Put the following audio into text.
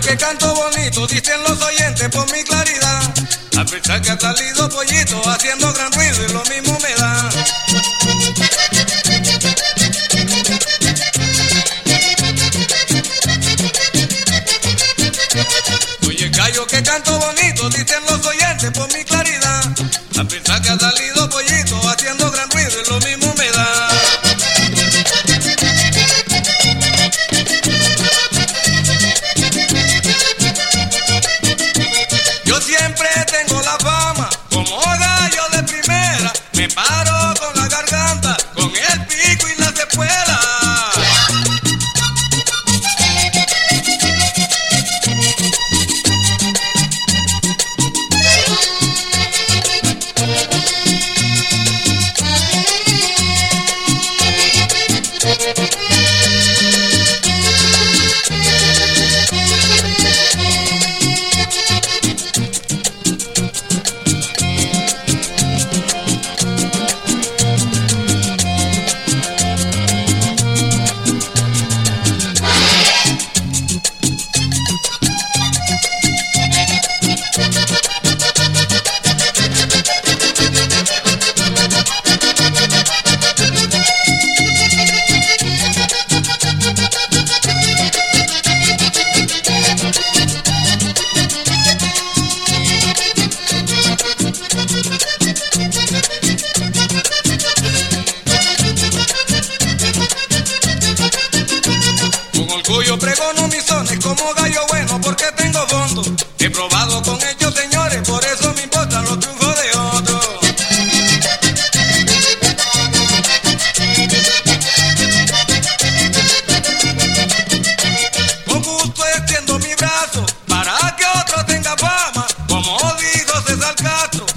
que canto bonito, dicen los oyentes por mi claridad. A pesar que ha salido pollito haciendo gran ruido y lo mismo me da. Oye, gallo que canto bonito, dicen los oyentes por mi claridad. A pesar que ha salido pollito haciendo gran ruido la fama Cuyo pregono mis sones como gallo bueno porque tengo fondo. He probado con ellos señores, por eso me importan los triunfos de otros. Con gusto extiendo mi brazo para que otro tenga fama, como dijo César Castro.